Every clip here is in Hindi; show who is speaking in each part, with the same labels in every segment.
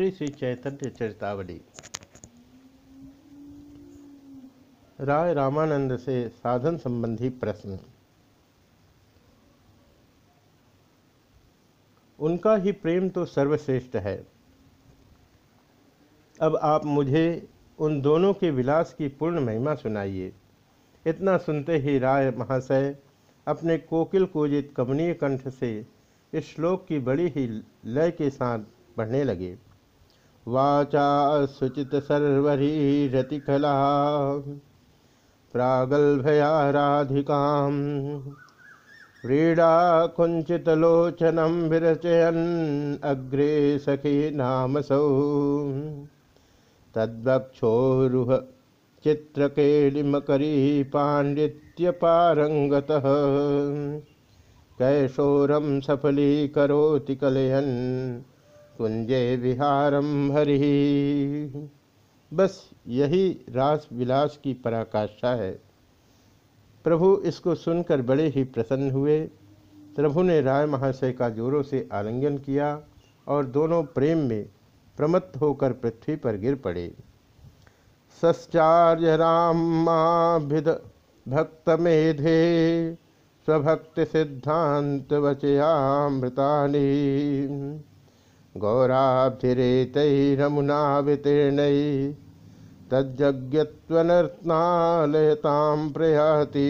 Speaker 1: श्री श्री चैतन्य चरितावली। राय रामानंद से साधन संबंधी प्रश्न। उनका ही प्रेम तो सर्वश्रेष्ठ है। अब आप मुझे उन दोनों के विलास की पूर्ण महिमा सुनाइए। इतना सुनते ही राय महाशय अपने कोकिल कोजित कमनीय कंठ से इस श्लोक की बड़ी ही लय के साथ पढ़ने लगे। वाचा सुचित सर्वरी रतिकला प्रागल्भया व्रीड़ा कुञ्चितलोचनं विरचयन् अग्रे सखी नामसौ। तद्वक्षोरुह चित्रकेलिमकरी पाण्डित्यपारङ्गतः कैशोरं सफलीकरोति कलयन्। कुंजे विहारम हरि। बस यही रास विलास की पराकाष्ठा है। प्रभु इसको सुनकर बड़े ही प्रसन्न हुए। प्रभु ने राय महाशय का जोरों से आलिंगन किया और दोनों प्रेम में प्रमत्त होकर पृथ्वी पर गिर पड़े। सश्चार्य रामाभिद भक्त मेधे, स्वभक्ति सिद्धांत वचयामृतानी। गौराभिरेतरमुना तज्जज्ञत्वनर्तनालयताम प्रयाति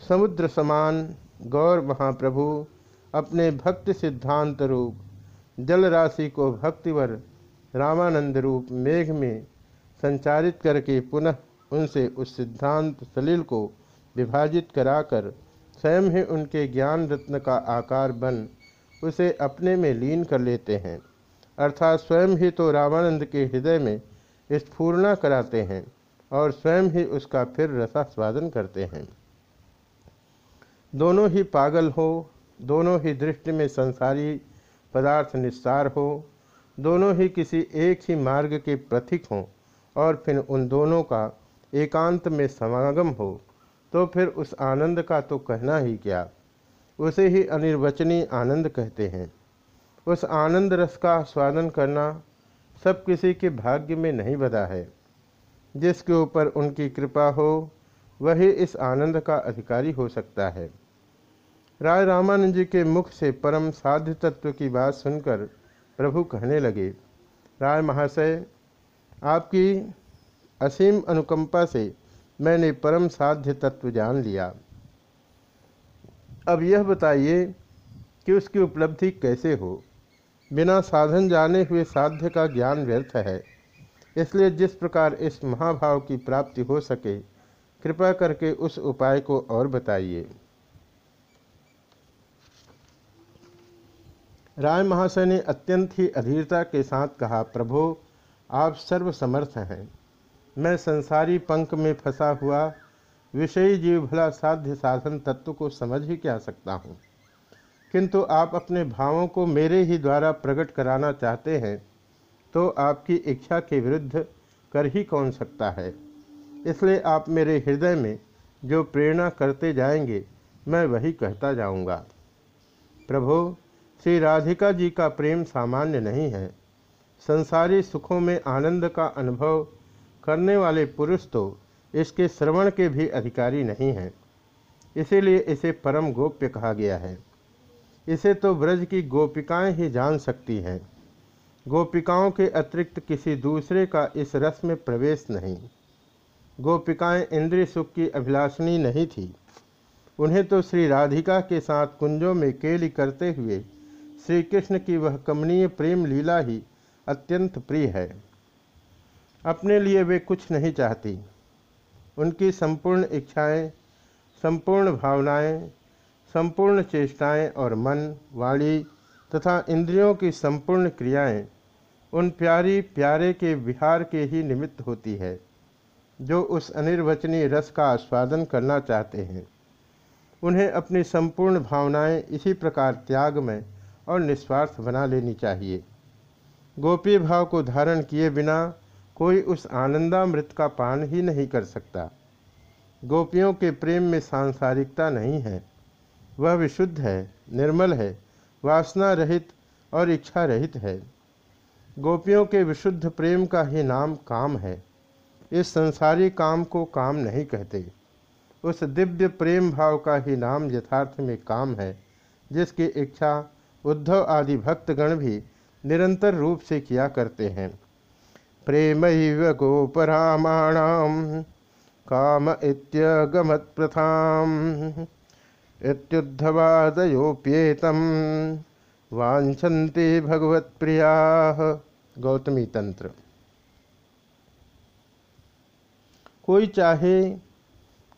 Speaker 1: समुद्र समान गौर महाप्रभु अपने भक्ति सिद्धांत रूप जल राशि को भक्तिवर रामानंद रूप मेघ में संचारित करके पुनः उनसे उस सिद्धांत सलील को विभाजित कराकर स्वयं ही उनके ज्ञान रत्न का आकार बन उसे अपने में लीन कर लेते हैं, अर्थात स्वयं ही तो रामानंद के हृदय में स्फूर्णा कराते हैं और स्वयं ही उसका फिर रसास्वादन करते हैं। दोनों ही पागल हो, दोनों ही दृष्टि में संसारी पदार्थ निस्सार हो, दोनों ही किसी एक ही मार्ग के प्रथिक हों और फिर उन दोनों का एकांत में समागम हो तो फिर उस आनंद का तो कहना ही क्या। उसे ही अनिर्वचनीय आनंद कहते हैं। उस आनंद रस का स्वादन करना सब किसी के भाग्य में नहीं बधा है। जिसके ऊपर उनकी कृपा हो, वही इस आनंद का अधिकारी हो सकता है। राय रामानंद जी के मुख से परम साध्य तत्व की बात सुनकर प्रभु कहने लगे, राय महाशय, आपकी असीम अनुकंपा से मैंने परम साध्य तत्व जान लिया। अब यह बताइए कि उसकी उपलब्धि कैसे हो। बिना साधन जाने हुए साध्य का ज्ञान व्यर्थ है। इसलिए जिस प्रकार इस महाभाव की प्राप्ति हो सके, कृपा करके उस उपाय को और बताइए। राय महाशय ने अत्यंत ही अधीरता के साथ कहा, प्रभो, आप सर्वसमर्थ हैं। मैं संसारी पंख में फंसा हुआ विषयी जीव भला साध्य साधन तत्व को समझ ही क्या सकता हूँ? किंतु आप अपने भावों को मेरे ही द्वारा प्रकट कराना चाहते हैं तो आपकी इच्छा के विरुद्ध कर ही कौन सकता है? इसलिए आप मेरे हृदय में जो प्रेरणा करते जाएँगे, मैं वही कहता जाऊँगा। प्रभो, श्री राधिका जी का प्रेम सामान्य नहीं है। संसारी सुखों में आनंद का अनुभव करने वाले पुरुष तो इसके श्रवण के भी अधिकारी नहीं हैं। इसीलिए इसे परम गोप्य कहा गया है। इसे तो ब्रज की गोपिकाएँ ही जान सकती हैं। गोपिकाओं के अतिरिक्त किसी दूसरे का इस रस में प्रवेश नहीं। गोपिकाएँ इंद्रिय सुख की अभिलाषणी नहीं थी। उन्हें तो श्री राधिका के साथ कुंजों में केली करते हुए श्री कृष्ण की वह कमनीय प्रेम लीला ही अत्यंत प्रिय है। अपने लिए वे कुछ नहीं चाहती। उनकी संपूर्ण इच्छाएँ, संपूर्ण भावनाएँ, संपूर्ण चेष्टाएँ और मन वाणी तथा इंद्रियों की संपूर्ण क्रियाएँ उन प्यारी प्यारे के विहार के ही निमित्त होती है जो उस अनिर्वचनीय रस का आस्वादन करना चाहते हैं। उन्हें अपनी संपूर्ण भावनाएँ इसी प्रकार त्याग में और निस्वार्थ बना लेनी चाहिए। गोपी भाव को धारण किए बिना कोई उस आनंदामृत का पान ही नहीं कर सकता। गोपियों के प्रेम में सांसारिकता नहीं है। वह विशुद्ध है, निर्मल है, वासना रहित और इच्छा रहित है। गोपियों के विशुद्ध प्रेम का ही नाम काम है। इस संसारी काम को काम नहीं कहते। उस दिव्य प्रेम भाव का ही नाम यथार्थ में काम है, जिसकी इच्छा, उद्धव आदि भक्तगण भी निरंतर रूप से किया करते हैं। प्रेम गोपरामाणाम काम इत्यगमत प्रथाम इत्युद्धवादयोप्येतम वांछन्ति भगवत गौतमी तंत्र कोई चाहे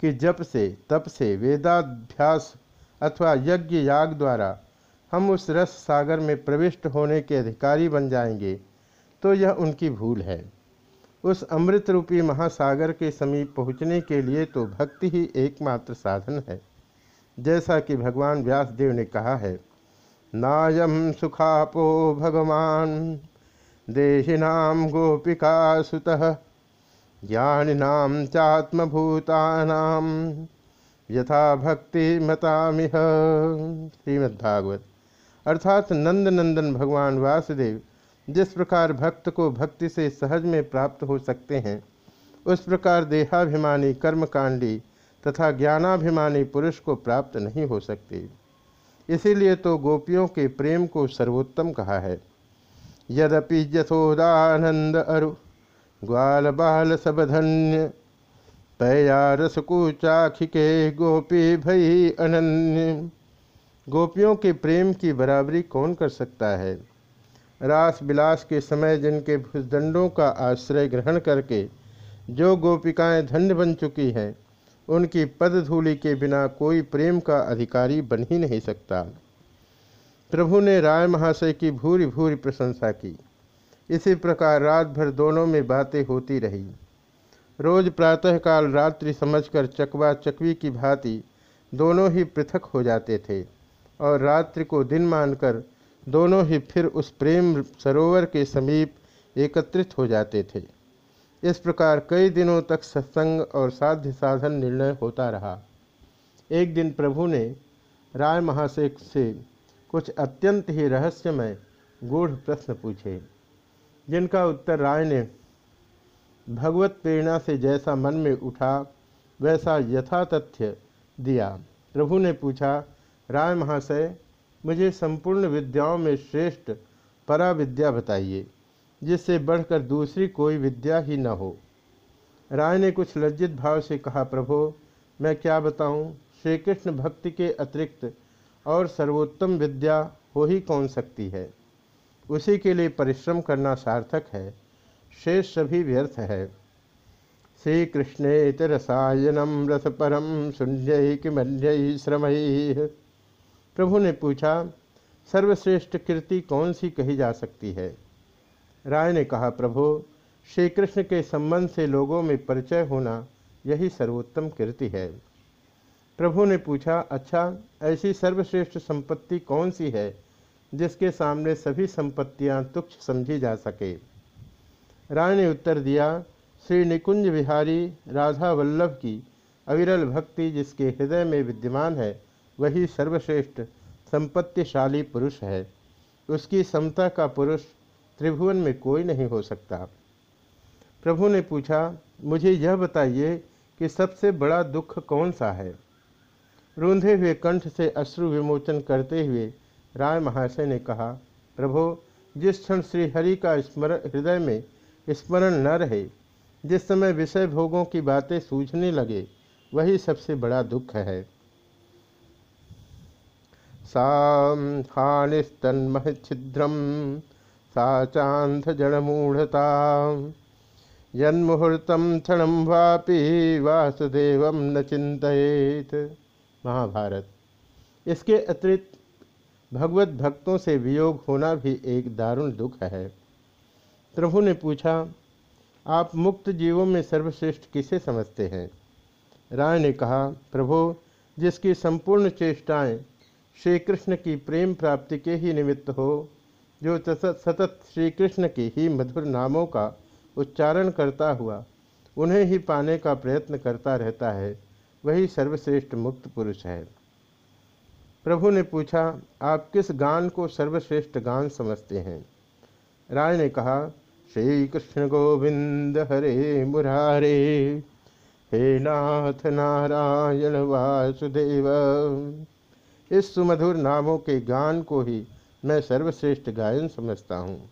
Speaker 1: कि जप से, तप से, वेदाभ्यास अथवा यज्ञ याग द्वारा हम उस रस सागर में प्रविष्ट होने के अधिकारी बन जाएँगे तो यह उनकी भूल है। उस अमृत रूपी महासागर के समीप पहुँचने के लिए तो भक्ति ही एकमात्र साधन है। जैसा कि भगवान व्यासदेव ने कहा है नायम सुखापो भगवान देशिनाम गोपिका सुत ज्ञानिनाम चात्मभूतानाम यथा भक्ति मतामिह। श्रीमद्भागवत। अर्थात नंद नंदन भगवान वासुदेव जिस प्रकार भक्त को भक्ति से सहज में प्राप्त हो सकते हैं, उस प्रकार देहाभिमानी कर्मकांडी तथा ज्ञानाभिमानी पुरुष को प्राप्त नहीं हो सकते। इसीलिए तो गोपियों के प्रेम को सर्वोत्तम कहा है। यद्यपि यथोदानंद अरु, ग्वाल बाल सबधन्य, पया रसकुचाखिके गोपी भई अनन्य। गोपियों के प्रेम की बराबरी कौन कर सकता है? रास विलास के समय जिनके भुजदंडों का आश्रय ग्रहण करके जो गोपिकाएँ धन्य बन चुकी हैं, उनकी पद पदधूलि के बिना कोई प्रेम का अधिकारी बन ही नहीं सकता। प्रभु ने राय महाशय की भूरी भूरी प्रशंसा की। इसी प्रकार रात भर दोनों में बातें होती रही। रोज प्रातःकाल रात्रि समझकर चकवा चकवी की भांति दोनों ही पृथक हो जाते थे और रात्रि को दिन मानकर दोनों ही फिर उस प्रेम सरोवर के समीप एकत्रित हो जाते थे। इस प्रकार कई दिनों तक सत्संग और साध्य साधन निर्णय होता रहा। एक दिन प्रभु ने राय महाशय से कुछ अत्यंत ही रहस्यमय गूढ़ प्रश्न पूछे, जिनका उत्तर राय ने, भगवत प्रेरणा से जैसा मन में उठा, वैसा यथातथ्य दिया। प्रभु ने पूछा, राय महाशय मुझे संपूर्ण विद्याओं में श्रेष्ठ परा विद्या बताइए, जिससे बढ़कर दूसरी कोई विद्या ही न हो। राय ने कुछ लज्जित भाव से कहा, प्रभो, मैं क्या बताऊँ? श्री कृष्ण भक्ति के अतिरिक्त और सर्वोत्तम विद्या हो ही कौन सकती है? उसी के लिए परिश्रम करना सार्थक है। शेष सभी व्यर्थ है। श्री कृष्णे रसायनम रस परम शून्य किमन्य श्रम प्रभु ने पूछा, सर्वश्रेष्ठ कृति कौन सी कही जा सकती है? राय ने कहा, प्रभु श्री कृष्ण के संबंध से लोगों में परिचय होना यही सर्वोत्तम कृति है। प्रभु ने पूछा अच्छा ऐसी सर्वश्रेष्ठ संपत्ति कौन सी है जिसके सामने सभी संपत्तियाँ तुच्छ समझी जा सके? राय ने उत्तर दिया, श्री निकुंज विहारी राधा वल्लभ की अविरल भक्ति जिसके हृदय में विद्यमान है वही सर्वश्रेष्ठ, संपत्तिशाली पुरुष है। उसकी समता का पुरुष त्रिभुवन में कोई नहीं हो सकता। प्रभु ने पूछा, मुझे यह बताइए कि सबसे बड़ा दुख कौन सा है? रूंधे हुए कंठ से अश्रु विमोचन करते हुए राय महाशय ने कहा, प्रभु, जिस क्षण श्री हरि का स्मरण हृदय में स्मरण न रहे, जिस समय विषय भोगों की बातें सूझने लगे, वही सबसे बड़ा दुख है। हानिस्तन्मह छिद्रम सा क्षण वापी वासुदेव न चिंतित महाभारत। इसके अतिरिक्त भगवत भक्तों से वियोग होना भी एक दारुण दुख है। प्रभु ने पूछा, आप मुक्त जीवों में सर्वश्रेष्ठ किसे समझते हैं? राय ने कहा, प्रभु, जिसकी संपूर्ण चेष्टाएँ श्री कृष्ण की प्रेम प्राप्ति के ही निमित्त हो, जो सतत श्री कृष्ण के ही मधुर नामों का उच्चारण करता हुआ, उन्हें ही पाने का प्रयत्न करता रहता है, वही सर्वश्रेष्ठ मुक्त पुरुष है। प्रभु ने पूछा, आप किस गान को सर्वश्रेष्ठ गान समझते हैं? राय ने कहा श्री कृष्ण गोविंद हरे मुरारे, हे नाथ नारायण वासुदेव। इस सुमधुर नामों के गान को ही मैं सर्वश्रेष्ठ गायन समझता हूँ।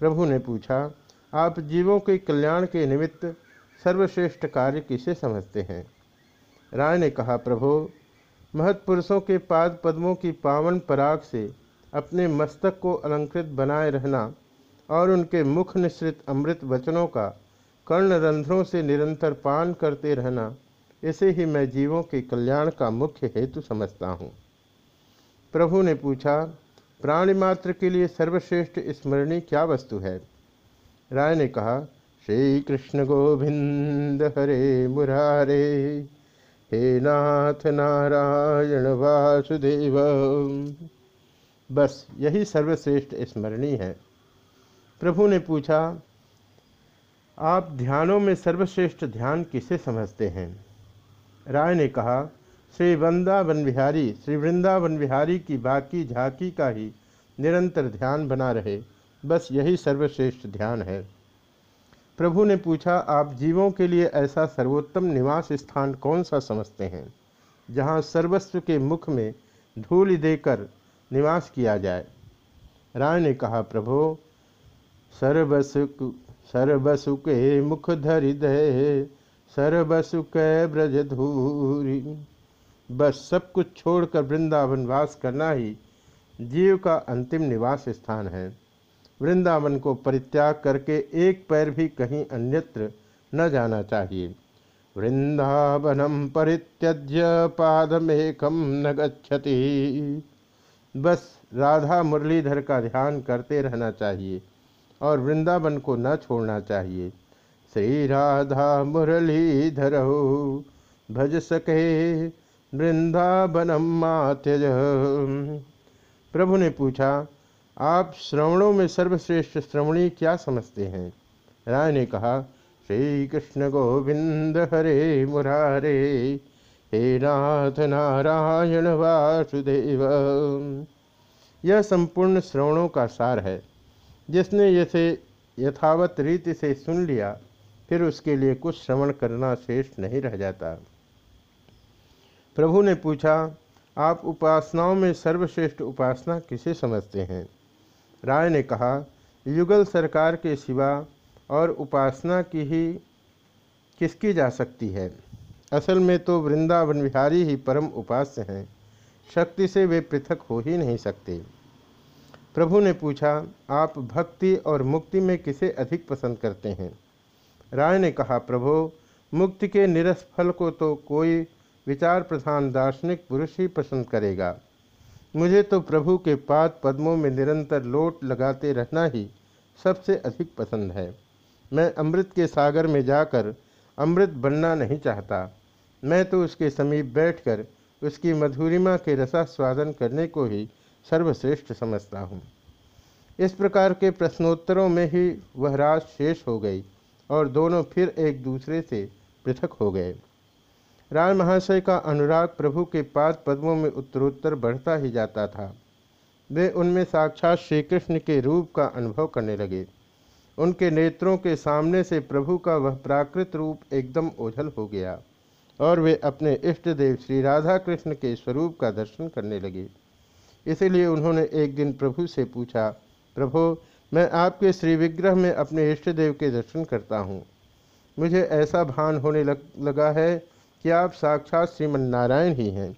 Speaker 1: प्रभु ने पूछा, आप जीवों के कल्याण के निमित्त सर्वश्रेष्ठ कार्य किसे समझते हैं? राय ने कहा, प्रभु महत्पुरुषों के पाद पद्मों की पावन पराग से अपने मस्तक को अलंकृत बनाए रहना और उनके मुख निश्रित अमृत वचनों का कर्ण रंध्रों से निरंतर पान करते रहना, इसे ही मैं जीवों के कल्याण का मुख्य हेतु समझता हूँ। प्रभु ने पूछा, प्राणी मात्र के लिए सर्वश्रेष्ठ स्मरणीय क्या वस्तु है? राय ने कहा श्री कृष्ण गोविंद हरे मुरारे, हे नाथ नारायण वासुदेव। बस यही सर्वश्रेष्ठ स्मरणीय है। प्रभु ने पूछा, आप ध्यानों में सर्वश्रेष्ठ ध्यान किसे समझते हैं? राय ने कहा श्री वृंदावन बिहारी श्री वृंदावन बिहारी की बाकी झांकी का ही निरंतर ध्यान बना रहे। बस यही सर्वश्रेष्ठ ध्यान है। प्रभु ने पूछा, आप जीवों के लिए ऐसा सर्वोत्तम निवास स्थान कौन सा समझते हैं, जहाँ सर्वस्व के मुख में धूल देकर निवास किया जाए? राय ने कहा, प्रभु सर्वसुक सर्वसुके मुख धरि दे सर्वसुख ब्रज धूरी। बस सब कुछ छोड़कर वृंदावन वास करना ही जीव का अंतिम निवास स्थान है। वृंदावन को परित्याग करके एक पैर भी कहीं अन्यत्र न जाना चाहिए। वृंदावनम परित्यज्य पादमेकम न गच्छति। बस राधा मुरलीधर का ध्यान करते रहना चाहिए और वृंदावन को न छोड़ना चाहिए। श्री राधा मुरलीधर हो, भज सके वृंदावनम मात्यज प्रभु ने पूछा, आप श्रवणों में सर्वश्रेष्ठ श्रवणी क्या समझते हैं? राय ने कहा श्री कृष्ण गोविंद हरे मुरारे, हे नाथ नारायण वासुदेव। यह संपूर्ण श्रवणों का सार है। जिसने इसे यथावत रीति से सुन लिया, फिर उसके लिए कुछ श्रवण करना शेष नहीं रह जाता। प्रभु ने पूछा, आप उपासनाओं में सर्वश्रेष्ठ उपासना किसे समझते हैं? राय ने कहा, युगल सरकार के सिवा और उपासना की ही किसकी जा सकती है? असल में तो वृंदावन विहारी ही परम उपास्य हैं। शक्ति से वे पृथक हो ही नहीं सकते। प्रभु ने पूछा, आप भक्ति और मुक्ति में किसे अधिक पसंद करते हैं? राय ने कहा, प्रभु, मुक्ति के निरस फल को तो कोई विचार प्रधान दार्शनिक पुरुष ही पसंद करेगा। मुझे तो प्रभु के पाद पद्मों में निरंतर लोट लगाते रहना ही सबसे अधिक पसंद है। मैं अमृत के सागर में जाकर अमृत बनना नहीं चाहता। मैं तो उसके समीप बैठकर उसकी मधुरिमा के रसा स्वादन करने को ही सर्वश्रेष्ठ समझता हूँ। इस प्रकार के प्रश्नोत्तरों में ही वह रात शेष हो गई और दोनों फिर एक दूसरे से पृथक हो गए। राय महाशय का अनुराग प्रभु के पाद पद्मों में उत्तरोत्तर बढ़ता ही जाता था। वे उनमें साक्षात श्री कृष्ण के रूप का अनुभव करने लगे। उनके नेत्रों के सामने से प्रभु का वह प्राकृत रूप एकदम ओझल हो गया और वे अपने इष्ट देव श्री राधा कृष्ण के स्वरूप का दर्शन करने लगे। इसीलिए उन्होंने एक दिन प्रभु से पूछा प्रभु मैं आपके श्री विग्रह में अपने इष्ट देव के दर्शन करता हूँ। मुझे ऐसा भान होने लग, लगा है कि आप साक्षात श्रीमन नारायण ही हैं।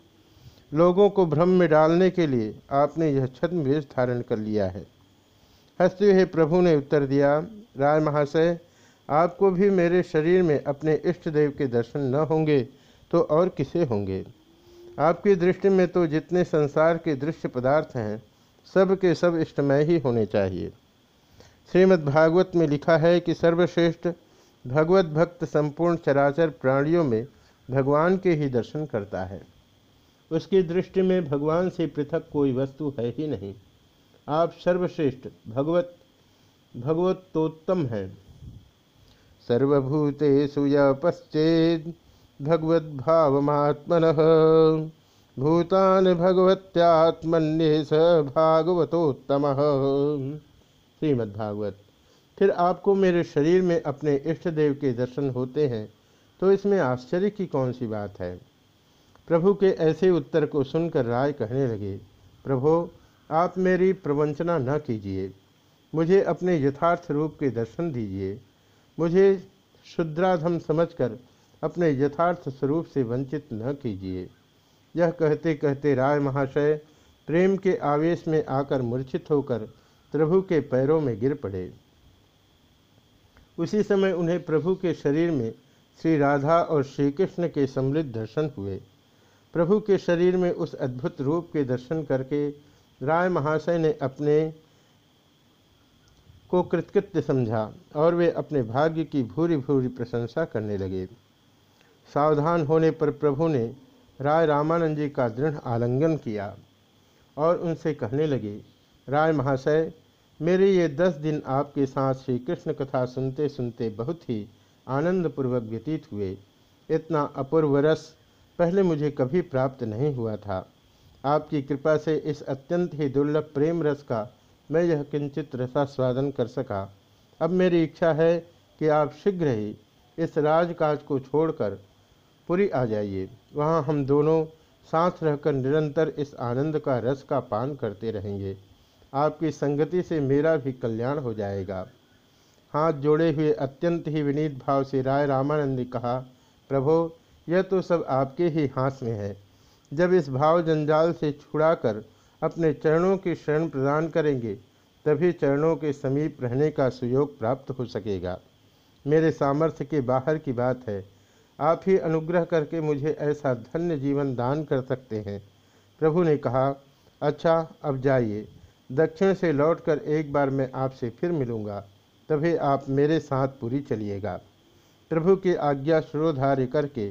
Speaker 1: लोगों को भ्रम में डालने के लिए आपने यह छद्म वेश धारण कर लिया है। हँसते हुए प्रभु ने उत्तर दिया राय महाशय, आपको भी मेरे शरीर में अपने इष्ट देव के दर्शन न होंगे तो और किसे होंगे? आपकी दृष्टि में तो जितने संसार के दृश्य पदार्थ हैं, सब के सब इष्टमय ही होने चाहिए। श्रीमद् भागवत में लिखा है कि सर्वश्रेष्ठ भगवत भक्त संपूर्ण चराचर प्राणियों में भगवान के ही दर्शन करता है। उसकी दृष्टि में भगवान से पृथक कोई वस्तु है ही नहीं। आप सर्वश्रेष्ठ, भगवत भगवतोत्तम हैं। सर्वभूतेषु य पश्चेद भगवद्भावमात्मन। भूतान भगवत्यात्मन्य स भागवतोत्तम। श्रीमद्भागवत। फिर आपको मेरे शरीर में अपने इष्ट देव के दर्शन होते हैं। तो इसमें आश्चर्य की कौन सी बात है? प्रभु के ऐसे उत्तर को सुनकर राय कहने लगे, प्रभो, आप मेरी प्रवंचना न कीजिए। मुझे अपने यथार्थ रूप के दर्शन दीजिए। मुझे शुद्राधम समझकर अपने यथार्थ स्वरूप से वंचित न कीजिए। यह कहते कहते राय महाशय प्रेम के आवेश में आकर मूर्छित होकर प्रभु के पैरों में गिर पड़े। उसी समय उन्हें प्रभु के शरीर में श्री राधा और श्री कृष्ण के समृद्ध दर्शन हुए। प्रभु के शरीर में उस अद्भुत रूप के दर्शन करके राय महाशय ने अपने को कृतकृत्य समझा और वे अपने भाग्य की भूरी भूरी प्रशंसा करने लगे। सावधान होने पर प्रभु ने राय रामानंद जी का दृढ़ आलिंगन किया और उनसे कहने लगे, राय महाशय, मेरे ये दस दिन आपके साथ श्री कृष्ण कथा सुनते सुनते बहुत ही आनंदपूर्वक व्यतीत हुए। इतना अपूर्व रस पहले मुझे कभी प्राप्त नहीं हुआ था। आपकी कृपा से इस अत्यंत ही दुर्लभ प्रेम रस का मैं यह किंचित रसास्वादन कर सका। अब मेरी इच्छा है कि आप शीघ्र ही इस राजकाज को छोड़कर पुरी आ जाइए। वहाँ हम दोनों साथ रहकर निरंतर इस आनंद का रस का पान करते रहेंगे। आपकी संगति से मेरा भी कल्याण हो जाएगा। हाथ जोड़े हुए अत्यंत ही विनीत भाव से राय रामानंद ने कहा, प्रभो, यह तो सब आपके ही हाथ में है। जब इस भाव जंजाल से छुड़ाकर अपने चरणों की शरण प्रदान करेंगे, तभी चरणों के समीप रहने का सुयोग प्राप्त हो सकेगा। मेरे सामर्थ्य के बाहर की बात है। आप ही अनुग्रह करके मुझे ऐसा धन्य जीवन दान कर सकते हैं। प्रभु ने कहा अच्छा अब जाइए। दक्षिण से लौटकर एक बार मैं आपसे फिर मिलूँगा। तभी आप मेरे साथ पूरी चलिएगा। प्रभु की आज्ञा श्रोधार्य करके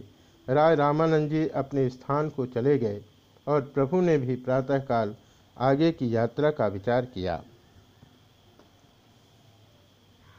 Speaker 1: राय रामानंद जी अपने स्थान को चले गए और प्रभु ने भी प्रातःकाल आगे की यात्रा का विचार किया।